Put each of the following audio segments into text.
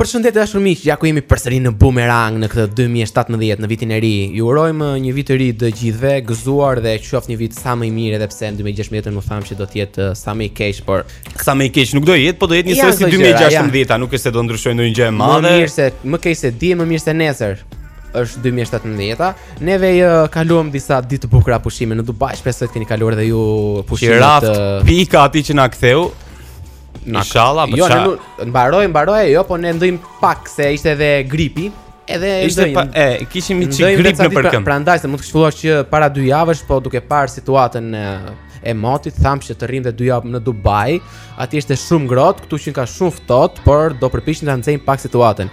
Përshëndetje të dashur miq, ja ku jemi përsëri në Boomerang në këtë 2017 në vitin e ri. Ju urojmë një vit të ri të gjithëve, gëzuar dhe qoftë një vit sa më i mirë edhe pse në 2016 ne thamë se do të jetë uh, sa më i keq, por sa më i keq nuk do jetë, po do jetë njësoj si 2016, nuk është se do ndryshojë ndonjë gjë e madhe. Më mirë se më keq se dje, më mirë se nesër. është 2017-a. Neve i kaluam disa ditë të bukura pushimi në Dubai, shpresoj të keni kaluar dhe ju pushimet. Raft pika aty që na ktheu. Inshallah, po çfarë? Jo, ne mbaroi, mbaroi, jo, po ne ndenjëm pak se ishte edhe gripi. Edhe ishte pa, e kishim një çik grip në përkëmb. Pra, prandaj se mund të kishte që para dy javësh, po duke parë situatën e, e motit, thamë që të rrimë dhe dy javë në Dubai. Aty ishte shumë ngrohtë, këtu qenka shumë ftohtë, por do përpiqemi ta nxejmë pak situatën.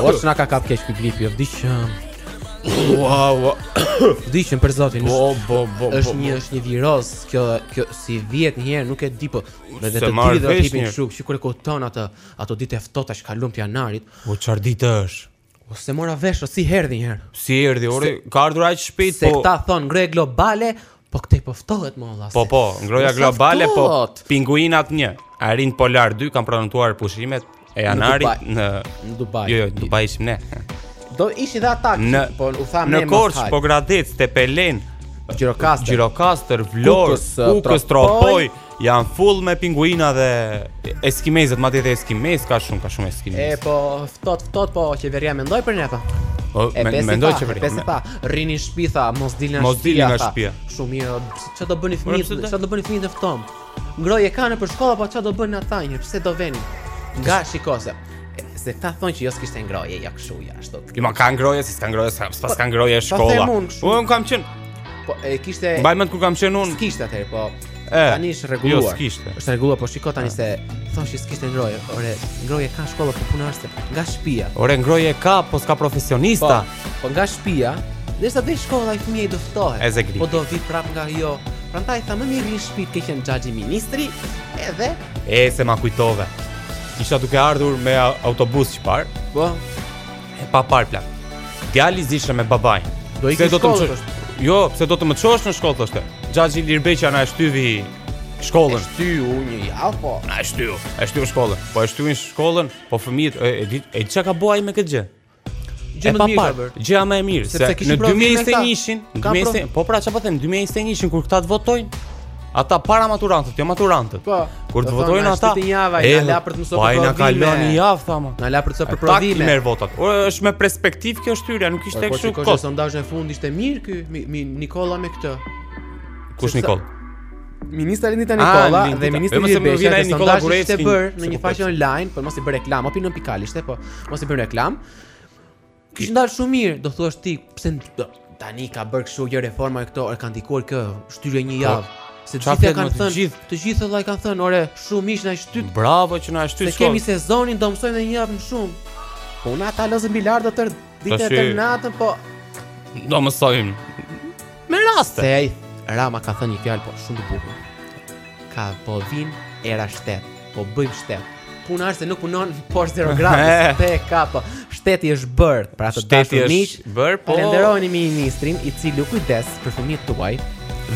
Ose na ka kap keq ky gripi, jo vdiqëm. Wow. Vdiqëm për zotin. Bo, bo, bo, është një është një virozë, kjo kjo si vjet një herë, nuk e di po. Me vetë të dy do të hipin kështu, sikur e kupton atë, ato ditët e ftohta që kaluam të janarit. Po çfarë ditë është? Po s'e mora vesh, o si erdhi një herë. Si erdhi ore, ka ardhur aq shpejt Se po. këta thonë ngrohja globale, po këtej po ftohet më valla. Po se- po, ngrohja Mos sa globale po. ftohet. Pinguinat 1, arinjtë polarë 2 kanë prenotuar pushimet e janarit Dubai. në Në Dubai. Jo, jo, në Dubai ishim ne. Do ishin dhe ata, Në kështu, po u thamë në ne mos Korçë, hajdeni. Pogradec, Tepelenë, Gjirokastër. Gjirokastër, Vlorë, Kukës, Kukës, Tropojë, Tropojë, Janë full me pinguina dhe eskimezët, madje edhe eskimezë ka shumë, ka shumë eskimezë. E po ftohtë ftohtë po qeveria mendoi për ne tha. Po me, mendoi qeveria. E pesi pa, rrini në shtëpi tha, mos dilni në shtëpi. Mos nga shtëpia. Shumë mirë. Çfarë do bënin fëmijët? Çfarë do bënin fëmijët në të ftohtë? Ngrohje kanë për shkolla, po çfarë do bënin ata një? Pse do veni? Nga shiko se. Se këta thonë që jo s'kishte ngrohje, ja kështu, ja ashtu. Ama ka ngrohje, si s'ka ngrohje, s'pas po, ka ngrohje shkolla. Po, e kam qenë. Po, e kishte... Mbaj mend kur kam qenë unë. S'kishte atëherë, po. Eh, tani është rregulluar. Jo, s'kishte. Është rregulluar, po shiko tani se thonë se s'kishte ngrohje. Ore, ngrohje ka shkolla po puna është nga shtëpia. Ore, ngrohje ka, po s'ka profesionista. Po, po nga shtëpia, derisa te shkolla fëmija do ftohet. Po do vijë prapë nga jo. Prandaj tha më mirë në shtëpi ky qe xhaxhi ministri, edhe e se ma kujtove. Isha duke ardhur me autobus që parë? Po. E pa parë plak. Djali zihej me babain. Do i ikësh në shkollë Jo, pse do të më çosh në shkollë thoshte. Xhaxhi Ilir Beqja na e shtyu shkollën. Shty u një javë po. Na e shtyu. E shtyu shkollën. Po e shtynë shkollën, po fëmijët e e, e çka ka bërë ai me këtë gjë? Gjë më e mirë. Gjë më e mirë se në 2021-shin, 2020, po pra çfarë po them, 2021-shin kur këta të votojnë, Ata para maturantët, jo maturantët. Po. Kur të votojnë ata, ti java, e, na la për të mësuar provime. Po, na kalon një javë thamë. Na la për të mësuar për provime. Ata merr votat. O, është me perspektivë kjo shtyrja, nuk ishte kështu. Po, kështu sondazhi në fund ishte mirë ky, mi, mi Nikolla me këtë. Kush Nikoll? Ministra Lindita ah, Nikolla ah, dhe ministri Lindita Nikolla vjen ai Nikolla Gruevski ishte bër në një faqe online, po mos i bër reklam, apo pikalisht, po mos i bën reklam. Kishin dalë shumë mirë, do thuash ti, pse tani ka bërë kështu gjë reforma e këto, e kanë ndikuar kjo shtyrje një po, javë. Se të gjithë kanë thënë, të gjithë, të gjithë vëllai kanë thënë, ore, shumë mirë na shtyt. Bravo që na shtyt. Se kemi sezonin, do mësojmë edhe një javë më shumë. Po na ta lozëm bilardo tër ditë e natën, po do mësojmë. Me raste. Se Rama ka thënë një fjalë po shumë të bukur. Ka po vjen era shtet. Po bëjmë shtet. Puna është se nuk punon poshtë zero gradës. Pe kapo. Shteti është bërë për atë të dashur miq. Shteti është bërë, po. Falenderojeni ministrin i cili u kujdes për fëmijët tuaj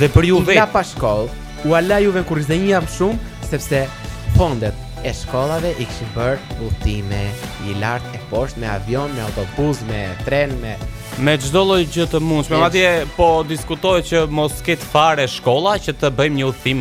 dhe për ju vetë. la pa shkollë, ua la juve kur ishte një javë shumë sepse fondet e shkollave i kishin bërë udhëtime lart e poshtë me avion, me autobus, me tren, me me çdo lloj gjë të mundshme. Madje po diskutohet që mos ketë fare shkolla që të bëjmë një udhëtim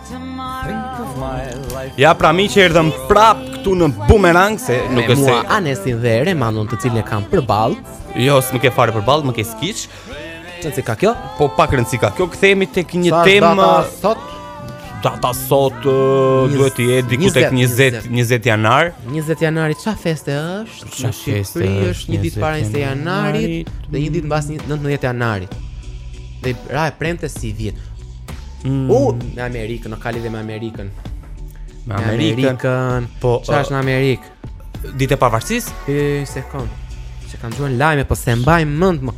Ja pra miq erdhëm prap këtu në bumerang se nuk e se... Mua Anesin dhe Ere Manon të cilën e kam për balë. Jo, s'më ke fare për balë, më ke skiç. Ç'rëndësi ka kjo? Po pak rëndësi ka kjo, kthehemi tek një temë... Sa data sot? Data sot duhet të jetë diku tek 20, 20 janar. 20 janari, ça feste është? Në Shqipëri është një ditë para 20 janarit dhe një ditë mbas 19 janarit. Dhe ra e premte sivjet. Mm. Unë Amerikën, nuk ka lidhje me Amerikën. Me Amerikën. Amerikën. Po, çfarë është në Amerikë? Ditë e pavarësisë? Një sekond. Se kam dëgjuar lajme, po se mbaj mend më.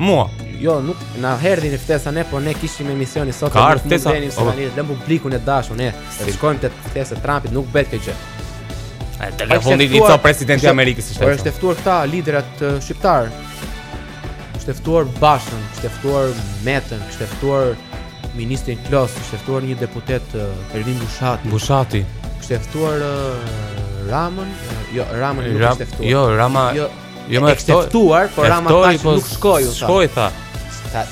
Mua. Jo, nuk na erdhën ftesa ne, po ne kishim emisionin sot Ka nuk mund të jeni se tani lëm publikun e dashur ne. Si shkojmë te ftesa e Trumpit, nuk bëhet kjo gjë. Ai telefoni ish ca presidenti i Amerikës së Shtetit. Kishte ftuar këta liderat shqiptar. Kishte ftuar Bashën, kishte ftuar Metën, kishte ftuar ministrin Klosi, kishte ftuar një deputet Ervin Bushati. Bushati. Kishte ftuar Ramën, jo Ramën nuk e kishte ftuar. Jo, Rama. Jo, Jo më ftuar, ftuar, por Rama tha po nuk shkoi u tha. Shkoi tha. Tha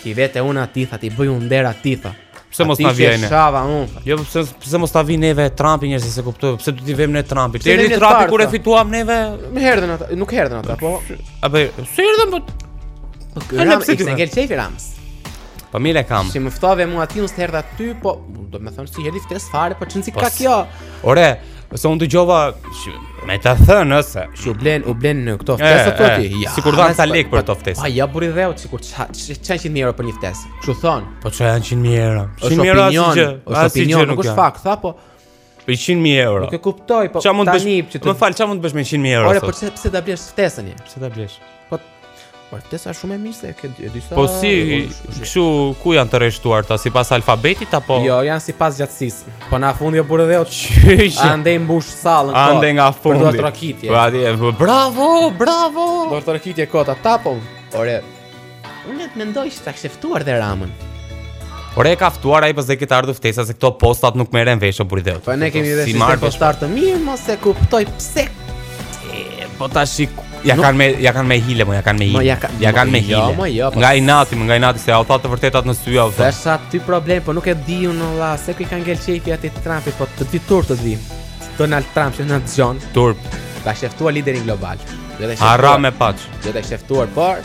t'i vete unë aty tha ti bëj unë nder atij tha. Pse mos ta vjen? Ti shava unë. Jo pse pse mos na vjen neve Trumpi njerëz se kuptoj, pse do t'i vemë ne Trumpi? Ti erdhi Trumpi kur e fituam neve? Më erdhën ata, nuk erdhën ata, po. A bëj, si erdhën po? Po kërra pse t'i ngelë qejfi Ramës? Po mirë e kam. Si më ftove mua ti unë s'të erdha ty, po do të më thon s'i erdhi ftes fare, po ç'rëndësi po ka kjo. Ore, Ose unë dëgjova që më ta thënë se që u blenë u blenë këto ftesat ti. Ja, sikur dhanë sa lek për këto ftesë. Pa ja burri i dheut sikur ça ça 100 mijë euro për një ftesë. Kështu thonë. Po ça janë 100 mijë euro? Është opinion, është opinion, nuk është fakt, tha po. Për 100 mijë euro. Nuk e kuptoj, po tani që të më fal, çfarë mund të bësh me 100 mijë euro? Ore, po pse pse ta blesh ftesën një? Pse ta blesh? Po Por te sa shumë e mirë se ke dy sa. Po si kështu ku janë të rreshtuar ata sipas alfabetit apo? Jo, janë sipas gjatësisë. Po nga fundi o burrë i dheut. Andej mbush sallën kot. Andej nga fundi. Për duartrokitje. Po aty, bravo, bravo. Duartrokitje kot ata po. Ore. Unë le të mendoj se ta kishte ftuar dhe Ramën. Por e ka ftuar ai po s'i ka ardhë ftesa se këto postat nuk merren vesh o burrë. Po ne kemi vesh si postar të mirë, mos e kuptoj pse. Po tash Ja kanë me ia kanë me hile, mo ia kanë me hile. Ia kanë ia kanë me jo, hile. Jo, po nga inati, nga inati se ua tha të vërtetat në sy ai. Tash s'ka aty problem, po nuk e di unë o vlla, se ku i ka ngel qejfi atij Trumpit, po t'i vijë turp t'i vijë. Donald Trump që na dëgjon. Turp. Që s'e ftove liderin global. Dhe dhe s'e ftove. Haram e paç. Dhe dhe s'e ftove, por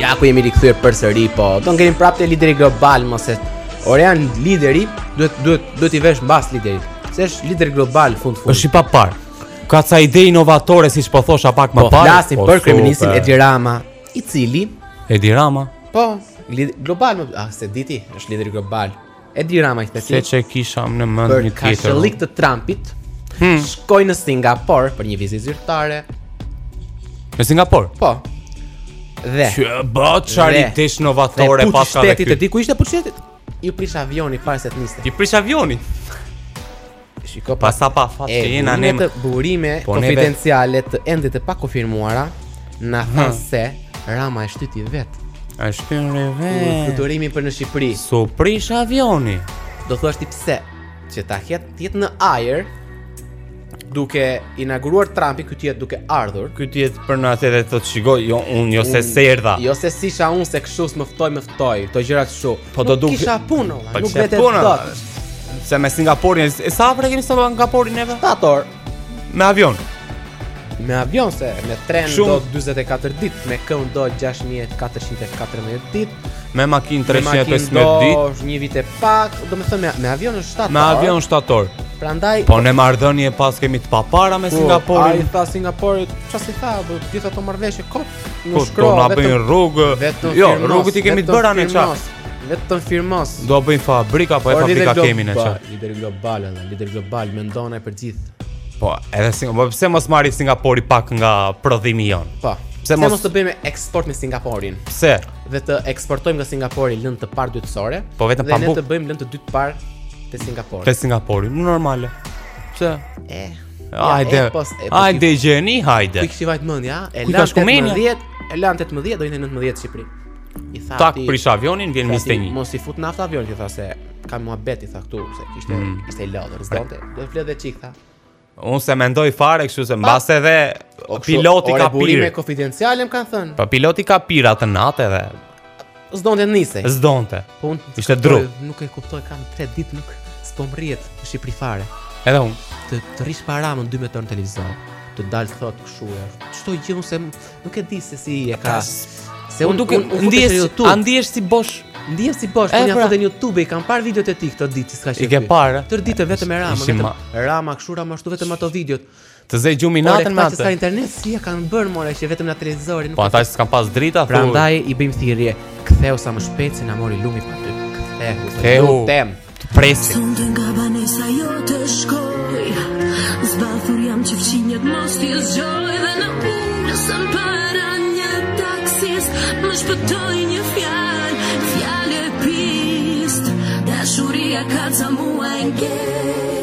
Ja ku jemi rikthyer përsëri, po do ngelim prapë te lideri global, mo se Ore ja lideri, duhet duhet duhet t'i vesh mbas liderit. Se është lider global fund fund. Është i papar. Ka ca ide inovatore siç po thosha pak më po, parë. Po flasim për kryeministrin Edi Rama, i cili Edi Rama. Po, global, ah, s'e dite, është lideri global. Edi Rama ti the. Se s' e kisha në mend një tjetër. Për karshillëk të Trumpit, hmm. shkoi në Singapur për një vizitë zyrtare. Në Singapur? Po. Dhe. Që bëri ça risish novatore paska. Ti e di ku ishte pushtetit? Iu prish avioni para se të nisej. Iu prish avioni. Shiko pa sa pafat që jena ne. Burime po konfidenciale ende të pakonfirmuara na thanë se Rama e shtyti vetë. A e shtyn re vetë. Fluturimin për në Shqipëri. S'u prish avioni. Do thuash ti pse që të jetë në ajër duke inauguruar Trumpi ky duke ardhur. Ky ti për në atdhe të thotë shiko jo unë jo se s'erdha. Jo se s'isha unë se kështu më ftoi më ftoi. Kto gjëra kështu. Po do dukej kisha punë, nuk po vete dot. Se me Singaporin, sa afër e kemi Singaporin neve? 7 orë. Me avion. Me avion se me tren Shumë... do 44 ditë, me këmbë do 6414 ditë, me makinë 315 ditë. Do një vit e pak, domethënë me, me avion është 7 orë. Me avion 7 orë. Prandaj Po ne marrëdhënie paskemi të papara me Singaporin. A i tha Singaporit, çfarë s'i tha, do të gjitha ato marrëveshje kot. Po do na bëjnë rrugë. Jo, rrugët i kemi të bëra në çaf. Vetëm firmos. Do bëjnë fabrika apo e fabrika kemi në çaf. Lider global, lider global mendon ai për gjithë. Po, edhe Singapori, pse mos marrë Singapori pak nga prodhimi jonë? Po. Pse mos, mos të bëjmë eksport me Singaporin? Pse? Dhe të eksportojmë nga Singapori lëndë të parë dytësore. Po vetëm pambuk. Dhe ne të bëjmë lëndë të dytë parë te Singapori. Te Singapori, normale. Pse? Eh. Hajde. Hajde gjeni, hajde. Ku të vajti mendja, ja. E lan 18, e lan 18 do jeni 19 Shqipëri. I tha tak ti, prish avionin vjen me steni. Mos i fut naftë avionit i tha se ka muhabet i tha këtu se kishte mm. ishte i lodhur, s'donte. Do të flerë dhe çik tha. Unë s'e mendoj fare kështu se mbase edhe piloti ka pirë. Ore burime konfidenciale më kanë thënë. Po piloti ka pirë atë natë edhe. S'donte të nisej. S'donte. Po ai ishte dru. Nuk e kuptoj kam 3 ditë nuk s'po rrihet në Shqipëri fare. Edhe unë. Të, të rrish pa Ramën 2 metra në televizor. Të dal thotë kshu. Çdo gjë unë se nuk e di se si e ka. Se unë duke ndihesh në YouTube. A ndihesh si bosh? Ndihesh si bosh, unë jam pra. në YouTube, i kam parë videot e tij këtë ditë, s'ka qenë. I ke parë? Tërë ditën vetëm me Ramën, vetëm Rama kshu, Rama ashtu vetëm ato videot. Të zej gjumi natën me atë. Ore, këta që sa internet si e kanë bërë morë që vetëm në televizorin. Po ata që s'kanë pas drita, thua. Prandaj i bëjmë thirrje. Kthehu sa më shpejt se na mori lumi pa ty. Kthehu. Kthehu. Tem. Të presim. Sonte nga banesa jote shkoj. Zbathur jam që fqinjët mos t'i zgjoj dhe në punë s'nisem para një taksisti më shpëtoi një fjalë, fjalë e pistë. Dashuria ka ca muaj e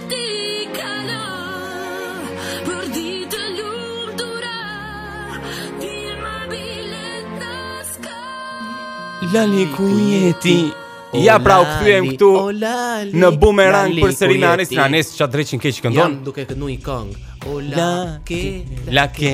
Lali ku je ti? Ja pra u kthyem këtu në bumerang përsëri me Anis Anis ça dreqin ke që këndon. Jam duke këndu një këngë. O la ke la ke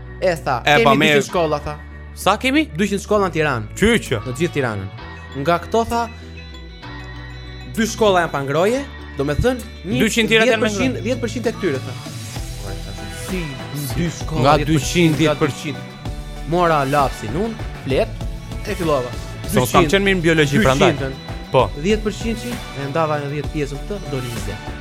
E tha, e, kemi me... shkolla, tha. Sa kemi? 200 shkolla në Tiranë. Qyqë? Në gjithë Tiranën. Nga këto, tha, dy shkolla janë pa ngrohje, do me thënë, 200 të tjera ngrohje. 10% e këtyre, tha. Si, dy shkolla, nga 200, 10%. Mora lapsin unë, fletë, e fillova. Se kam qenë mirë në biologji, prandaj. Po. 10% që, e ndava në 10 pjesë këtë, doli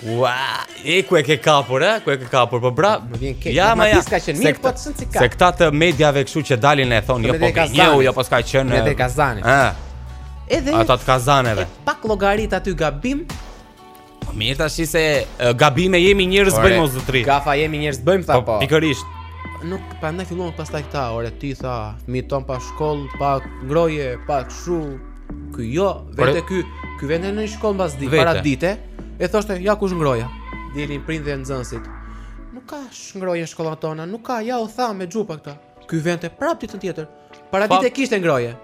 Ua, e ku e ke kapur, e? Ku e ke kapur? Po bra. Më vjen keq. Ja, ma ja. Ka qenë mirë, po çon si ka. Se këta të mediave kështu që dalin e thonë jo po gënjeu, jo po s'ka qenë. Edhe Kazani. Ëh. Edhe ata të Kazaneve. Pak llogarit aty gabim. Po mirë tash se gabime jemi njerëz bëjmë o zotri. Gafa jemi njerëz bëjmë tha po, po. Pikërisht. Nuk prandaj filluam pastaj këta, ore ti tha, mi thon pa shkollë, pa ngrohje, pa kshu, Ky jo, vete ky, ky vente në një shkollë mbasdite, paradite, e thoshte ja ku është ngrohja. Dilnin prindër e nxënësit. Nuk ka ngrohje në shkollat tona, nuk ka, ja u thamë xhupa këta. Ky vente prap ditën tjetër. Para pa... dite kishte ngrohje.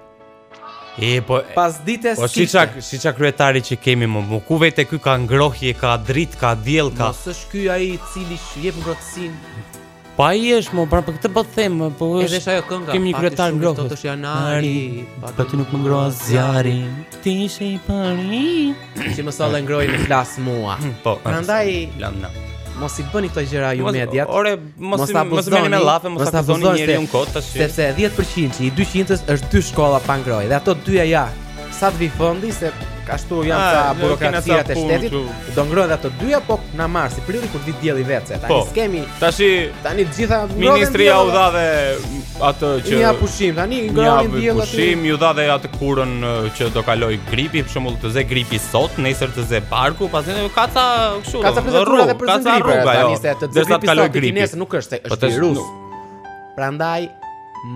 E po pasdites po, kishte. Po si ça kryetari që kemi ne, ne ku vete ky ka ngrohje, ka dritë, ka diell, ka. Mos është ky ai i cili jep ngrohtësinë. Po ai është më pra për këtë po të them, po është. Edhe ajo kënga. Kemi një kryetar ngrohtë. Sot është janari. Pa po ti nuk më ngroh as zjarri. Ti ishe i pari. Ti më solle ngrohje në klasë mua. Po. Prandaj lëmna. Mos i bëni këto gjëra ju mediat. Ore, mos mos mos merrni me llafe, mos ta bëni njeriun kot tash. Sepse 10% i 200-s është dy shkolla pa ngrohje dhe ato dyja ja Sa të vijë fondi se kështu janë ah, ca burokracitë e shtetit. Do ngrohen dhe ato dyja po nga marsi, prilli kur vjen dielli vetë. Tani po, s'kemi. Tashi tani të gjitha ministria u dha dhe atë që Ja pushim tani ngrohen dielli. Ja pushim ju dha dhe atë kurën që do kaloj gripi, për shembull të ze gripi sot, nesër të ze barku, pastaj do ka ca kështu. Ka ca procedura dhe procedura për gripin. Tani se të ze gripi sot gripi. Nesër nuk është, është po virus. Prandaj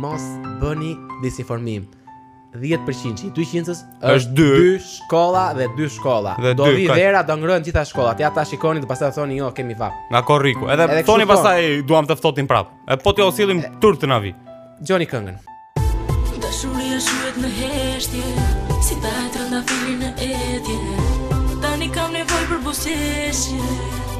mos bëni dizinformim. 10% i dyqindës është dy. dy shkolla dhe dy shkolla. Dhe do dy, vi ka- vera, do ngrohen gjitha shkollat. Ja ta shikoni dhe pastaj thoni jo, kemi vapë. Nga korriku. Edhe, Edhe kështu thoni thonë. pastaj duam të ftohtin prap. E po t'jua sjellim turp të na vijë. Dëgjoni këngën. Dashuria shuhet në heshtje Si thahet trëndafili në etje Tani kam nevojë për buzëqeshje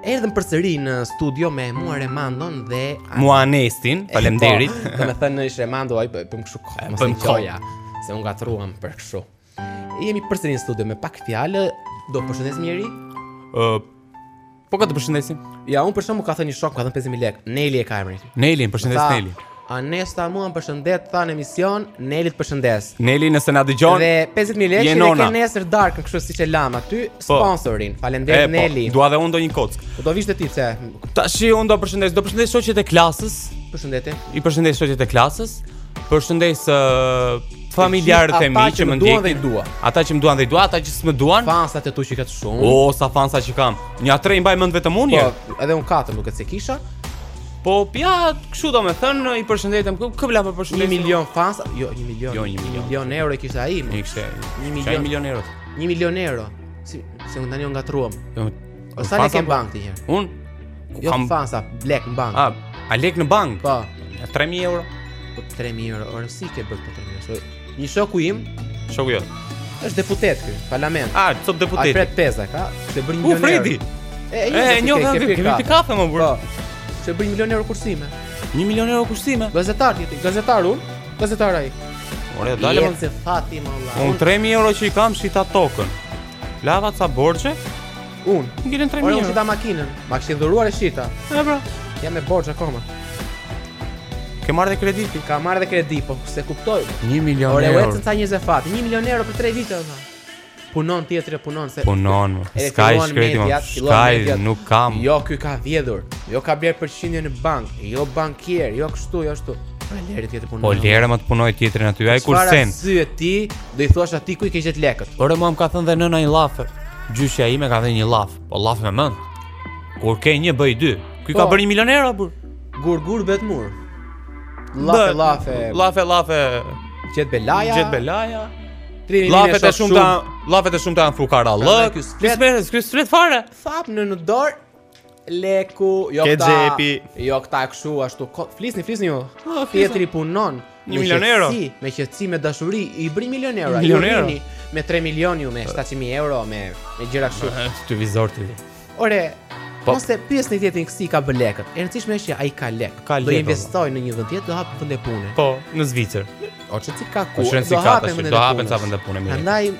Erdhëm përsëri në studio me mua Remandon dhe mua Anestin, faleminderit. Po, domethënë ish Remando ai bëm kështu kohë, mos e thoja se u ngatërruam për kështu. Jemi përsëri në studio me pak fjalë, do të përshëndesim njeri? Ë uh, Po, kam të përshëndesim. Ja, unë për shkak, më ka thënë një shok, ka thënë 5000 lekë. Neli e ka emrin. Neli, përshëndes Neli. Anest, a mua më përshëndet tha në emision, Neli të përshëndes. Neli nëse na dëgjon. Dhe 50000 lekë që ke nesër në darkë kështu siç e lamë aty po. sponsorin. Faleminderit po, Neli. Po, dua dhe unë ndonjë kockë. Po do vishte ti pse? Tashi unë do përshëndes, do përshëndes shoqet e klasës. Përshëndetje. I përshëndes shoqet e klasës. Përshëndes uh, familjarët e mi që më ndjekin. Ata që më duan dhe i dua. Ata që më duan dhe i dua, ata që s'më duan. Fansat e tu që ke shumë. O, sa fansa që kam. Një atë i mbaj mend vetëm unë. Po, edhe unë katër duket se kisha. Po pra kështu domethënë i përshëndetëm kë kë, vlla, për përshëndetje. 1 milion fans, jo 1 milion. Jo 1 milion. 1 milion euro e kishte ai. Ne kishte 1 milion. 1 milion euro. 1 milion euro. Si se unë tani u ngatërruam. Jo. O sa lek ke në bankë ti njëherë? Unë jo kam fansa lek në bankë. Ah, a lek në bankë? Po. 3000 euro. Po 3000 euro, ore si i ke bërë po 3000 euro? Një shoku im, shoku jot. Është deputet ky, parlament. Ah, çdo deputet. Ai pret pesa, ka? Se bën milionë. Ku Fredi? E, e, e, një vend ke pi ti kafe më burr. Po. Se bën milion euro kursime. 1 milion euro kursime. Gazetar ti, gazetar un, gazetar ai. Ore dalë mund të fati më valla. Un 3000 euro që i kam, shita tokën. Lava ca borxhe. Unë. Më gjen 3000. Unë shita makinën. Ma kishin dhuruar e shita. E pra. Jam me borxh akoma. Ke marrë dhe kredi ti? Kam marrë dhe kredi, po s'e kuptoj. 1 milion euro. Ore, uetë sa njerëz me fat. 1 milion euro për 3 vite, dhe. Punon tjetri, punon se... Punon, mo. S'ka i shkreti, mo. S'ka i nuk kam. Jo, ky ka vjedhur. Jo ka blerë përqindje në bankë. Jo bankier, jo kështu, jo ashtu. Po lëre tjetrin të punojë. Po lëre mo të punojë tjetri aty. Ai kursen. Çfarë sy e ti? Do i thuash atij ku i ke gjet lekët. Ore ma ka thënë dhe nëna një llaf. Gjyshja ime ka thënë një llaf, po llaf me mend. Kur ke një bëj dy. Ky ka po. bërë një milion euro apo? Gur gur bëhet mur. Llafe llafe. Llafe llafe. Gjet belaja. Gjet belaja. Llafet e shumta, llafet e shumta janë fukarallëk. Ky s'flet, ky s'flet fare. Fap në në dorë. Leku, jo këta. Ke xhepi. Jo këta kështu ashtu. Flisni, flisni ju. Po, tjetri punon. Një milion euro. Me qetësi, me dashuri, i bëri milion euro. Milion euro. Me 3 milionë ju, me 700.000 euro, me me gjëra kështu. Ty vizor ti. Ore, Po. Mos e pyesni tjetrin si ka bë lekët. E rëndësishme është që ai ka lek. Ka, do investojë në një vend tjetër, do hap vende pune. Po, në Zvicër. O çti ka ku? Do hapë vende pune. Do hapë vende pune. Prandaj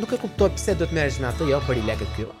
nuk e kuptoj pse do të merresh me atë, jo për i lekët këtu.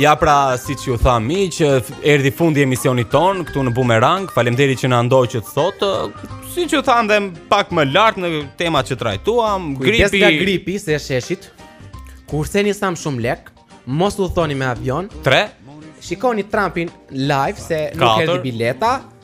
Ja pra, siç ju thamë, që erdi fundi i emisionit tonë, këtu në Bumerang, faleminderit që na ndoqët, thotë, siç thamë dhe pak më lart në temat që trajtuam, gripi... Kujdes nga gripi, se sheshit, kurseni sa më shumë lek, mos udhëtoni me avion... Tre? Shikoni Trumpin live, se nuk erdi bileta,